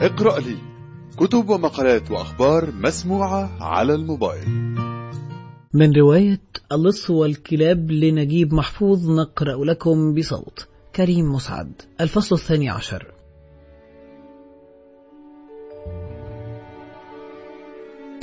اقرأ لي كتب ومقالات وأخبار مسموعة على الموبايل. من رواية اللص والكلاب لنجيب محفوظ نقرأ لكم بصوت كريم مسعد الفصل الثاني عشر.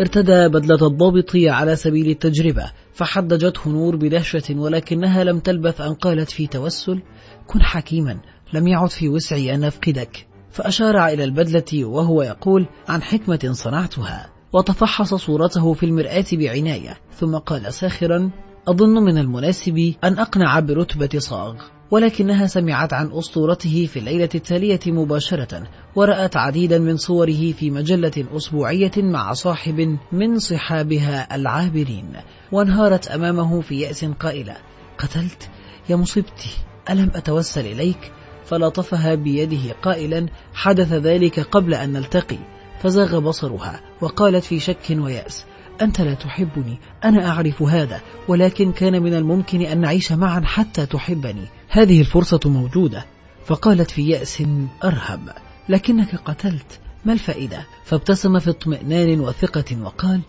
ارتدى بدلة الضابط على سبيل التجربة فحدجته نور بدهشة ولكنها لم تلبث أن قالت في توسل كن حكيما لم يعد في وسعي أن أفقدك. فأشار إلى البدلة وهو يقول عن حكمة صنعتها وتفحص صورته في المرآة بعناية ثم قال ساخرا أظن من المناسب أن أقنع برتبة صاغ. ولكنها سمعت عن أسطورته في الليلة التالية مباشرة ورأت عديدا من صوره في مجلة أسبوعية مع صاحب من صحابها العابرين وانهارت أمامه في يأس قائلة قتلت؟ يا مصيبتي ألم أتوسل إليك؟ فلطفها بيده قائلا حدث ذلك قبل أن نلتقي. فزاغ بصرها وقالت في شك ويأس أنت لا تحبني أنا أعرف هذا ولكن كان من الممكن أن نعيش معا حتى تحبني. هذه الفرصة موجودة. فقالت في يأس أرهب لكنك قتلت ما الفائدة؟ فابتسم في اطمئنان وثقة وقال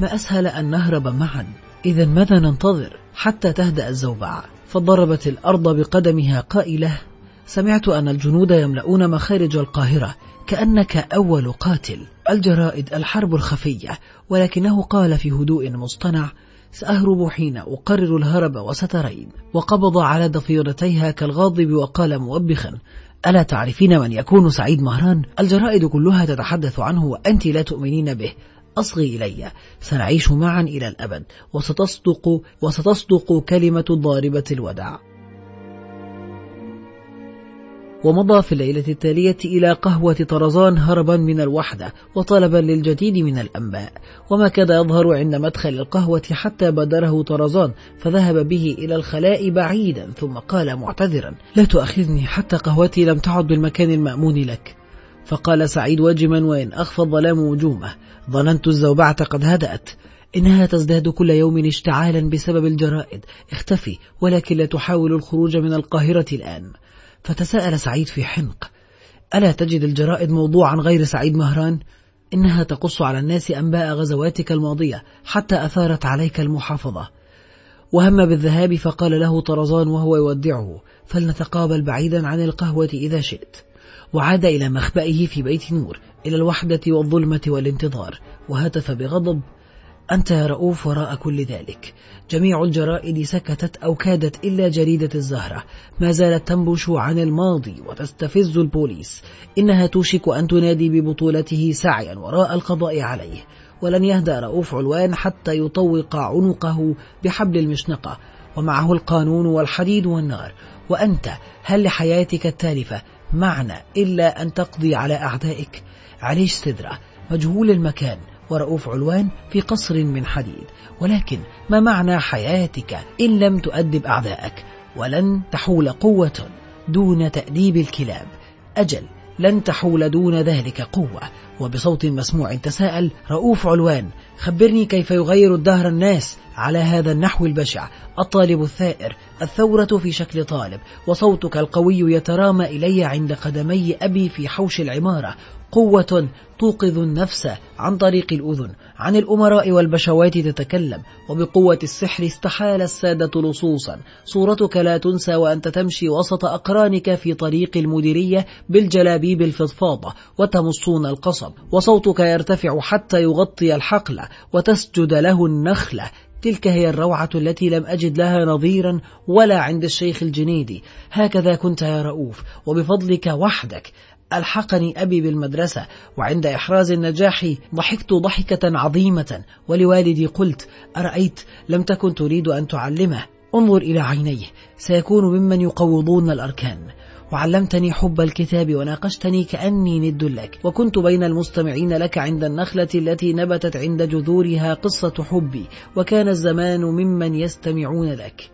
ما أسهل أن نهرب معا. إذا ماذا ننتظر حتى تهدأ الزوبعة؟ فضربت الأرض بقدمها قائلة سمعت أن الجنود يملؤون مخارج القاهرة كأنك أول قاتل. الجرائد الحرب الخفية ولكنه قال في هدوء مصطنع سأهرب حين أقرر الهرب وسترين. وقبض على ضفيرتيها كالغاضب وقال موبخا ألا تعرفين من يكون سعيد مهران؟ الجرائد كلها تتحدث عنه وأنت لا تؤمنين به. أصغي إلي سنعيش معا إلى الأبد وستصدق, وستصدق كلمة ضاربة الوداع. ومضى في الليلة التالية إلى قهوة طرزان هربا من الوحدة وطلبا للجديد من الأنباء. وما كاد يظهر عند مدخل القهوة حتى بادره طرزان فذهب به إلى الخلاء بعيدا ثم قال معتذرا لا تؤخذني حتى قهوتي لم تعد بالمكان المأمون لك. فقال سعيد واجما وإن أخفى الظلام وجومه ظننت الزوبعة قد هدأت. إنها تزداد كل يوم اشتعالا بسبب الجرائد. اختفي ولكن لا تحاول الخروج من القاهرة الآن. فتساءل سعيد في حنق ألا تجد الجرائد موضوعا غير سعيد مهران؟ إنها تقص على الناس أنباء غزواتك الماضية حتى أثارت عليك المحافظة. وهم بالذهاب فقال له طرزان وهو يودعه فلنتقابل بعيدا عن القهوة إذا شئت. وعاد إلى مخبئه في بيت نور إلى الوحدة والظلمة والانتظار وهتف بغضب أنت يا رؤوف وراء كل ذلك. جميع الجرائد سكتت أو كادت إلا جريدة الزهرة. ما زالت تنبش عن الماضي وتستفز البوليس. إنها توشك أن تنادي ببطولته سعيا وراء القضاء عليه. ولن يهدأ رؤوف علوان حتى يطوق عنقه بحبل المشنقة. ومعه القانون والحديد والنار. وأنت هل لحياتك التالفة معنى إلا أن تقضي على أعدائك؟ عليش سدرة مجهول المكان. ورؤوف علوان في قصر من حديد. ولكن ما معنى حياتك إن لم تؤدب أعدائك ولن تحول قوة دون تأديب الكلاب. أجل لن تحول دون ذلك قوة. وبصوت مسموع تساءل رؤوف علوان خبرني كيف يغير الدهر الناس؟ على هذا النحو البشع. الطالب الثائر الثورة في شكل طالب وصوتك القوي يترامى إلي عند قدمي أبي في حوش العمارة. قوة توقظ النفس عن طريق الأذن عن الأمراء والبشوات تتكلم وبقوة السحر استحال السادة لصوصا. صورتك لا تنسى وأنت تمشي وسط أقرانك في طريق المديرية بالجلابيب الفضفاضة وتمصون القصب. وصوتك يرتفع حتى يغطي الحقل وتسجد له النخلة. تلك هي الروعة التي لم أجد لها نظيرا ولا عند الشيخ الجنيدي. هكذا كنت يا رؤوف وبفضلك وحدك. ألحقني أبي بالمدرسة وعند إحراز النجاح ضحكت ضحكة عظيمة. ولوالدي قلت أرأيت لم تكن تريد أن تعلمه. انظر إلى عينيه سيكون ممن يقوضون الأركان. وعلمتني حب الكتاب وناقشتني كأني ند لك. وكنت بين المستمعين لك عند النخلة التي نبتت عند جذورها قصة حبي وكان الزمان ممن يستمعون لك.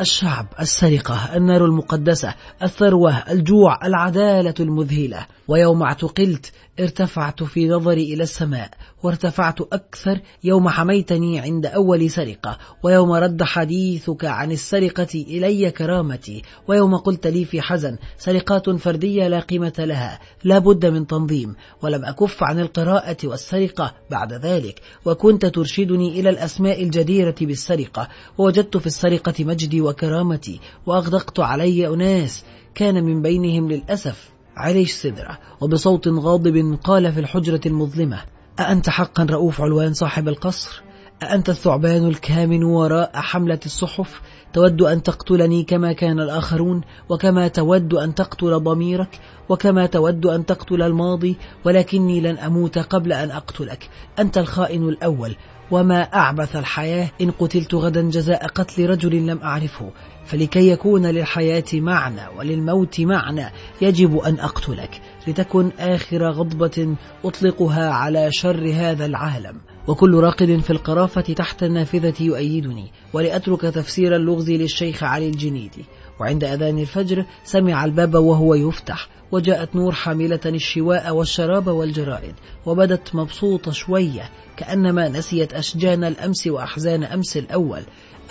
الشعب السرقة النار المقدسة الثروة الجوع العدالة المذهلة. ويوم اعتقلت ارتفعت في نظري إلى السماء وارتفعت أكثر يوم حميتني عند أول سرقة. ويوم رد حديثك عن السرقة إلي كرامتي. ويوم قلت لي في حزن سرقات فردية لا قيمة لها لا بد من تنظيم. ولم أكف عن القراءة والسرقة بعد ذلك. وكنت ترشدني إلى الأسماء الجديرة بالسرقة. ووجدت في السرقة مجدي وكرامتي وأغدقت علي أناس كان من بينهم للأسف عليش سدرة وبصوت غاضب قال في الحجرة المظلمة أأنت حقا رؤوف علوان صاحب القصر؟ أأنت الثعبان الكامن وراء حملة الصحف تود أن تقتلني كما كان الآخرون وكما تود أن تقتل ضميرك وكما تود أن تقتل الماضي ولكني لن أموت قبل أن أقتلك. أنت الخائن الأول. وما أعبث الحياة إن قتلت غدا جزاء قتل رجل لم أعرفه. فلكي يكون للحياة معنى وللموت معنى يجب أن أقتلك. لتكن آخر غضبة أطلقها على شر هذا العالم. وكل راقد في القرافة تحت النافذة يؤيدني ولأترك تفسير اللغز للشيخ علي الجنيدي وعند أذان الفجر سمع الباب وهو يفتح وجاءت نور حاملة الشواء والشراب والجرائد وبدت مبسوطة شوية كأنما نسيت أشجان الأمس وأحزان أمس الأول.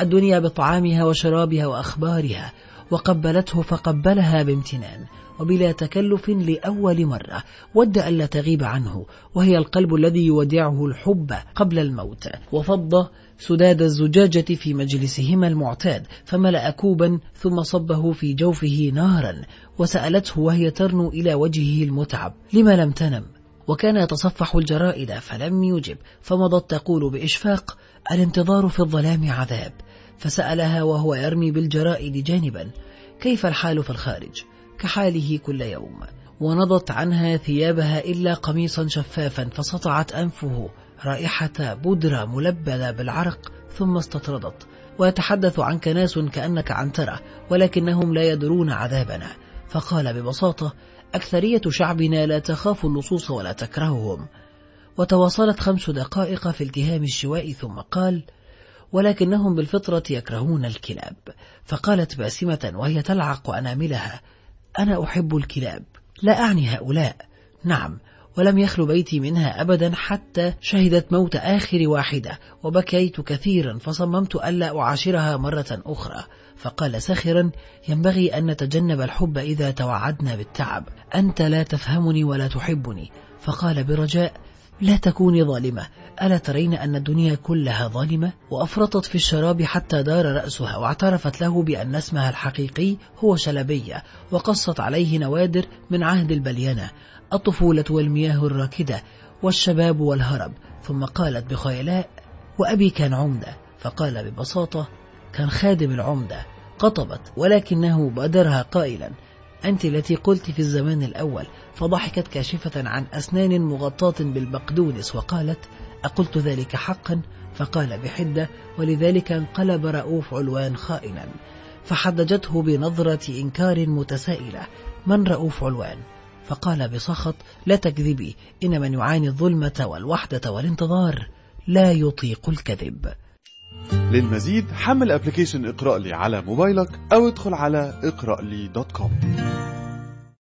الدنيا بطعامها وشرابها وأخبارها وقبلته فقبلها بامتنان وبلا تكلف لأول مرة ود ألا تغيب عنه وهي القلب الذي يودعه الحب قبل الموت. وفض سداد الزجاجة في مجلسهما المعتاد فملأ كوبا ثم صبه في جوفه نارا وسألته وهي ترنو إلى وجهه المتعب لما لم تنم؟ وكان يتصفح الجرائد فلم يجب فمضت تقول بإشفاق الانتظار في الظلام عذاب. فسألها وهو يرمي بالجرائد جانبا كيف الحال في الخارج؟ كحاله كل يوم. ونضت عنها ثيابها إلا قميصا شفافا فسطعت أنفه رائحة بودرة ملبدة بالعرق ثم استطردت. ويتحدث عنك ناس كأنك عنترة ولكنهم لا يدرون عذابنا. فقال ببساطة أكثرية شعبنا لا تخاف اللصوص ولا تكرههم. وتواصلت خمس دقائق في التهام الشواء ثم قال ولكنهم بالفطرة يكرهون الكلاب. فقالت باسمة وهي تلعق أناملها أنا أحب الكلاب لا أعني هؤلاء. نعم ولم يخل بيتي منها أبدا حتى شهدت موت آخر واحدة وبكيت كثيرا فصممت ألا أعاشرها مرة أخرى. فقال ساخرا ينبغي أن نتجنب الحب إذا توعدنا بالتعب. أنت لا تفهمني ولا تحبني. فقال برجاء لا تكوني ظالمة. ألا ترين أن الدنيا كلها ظالمة؟ وأفرطت في الشراب حتى دار رأسها واعترفت له بأن اسمها الحقيقي هو شلبية وقصت عليه نوادر من عهد البلينة الطفولة والمياه الراكدة والشباب والهرب. ثم قالت بخيلاء وأبي كان عمدة. فقال ببساطة كان خادم العمدة. قطبت ولكنه بادرها قائلا أنت التي قلت في الزمان الأول فضحكت كاشفة عن أسنان مغطاة بالبقدونس وقالت أقلت ذلك حقا؟ فقال بحدة ولذلك انقلب رؤوف علوان خائنا. فحدجته بنظرة إنكار متسائلة من رؤوف علوان؟ فقال بسخط لا تكذبي إن من يعاني الظلمة والوحدة والانتظار لا يطيق الكذب. للمزيد حمل application إقرأ لي على موبايلك أو ادخل على إقرأ لي dot com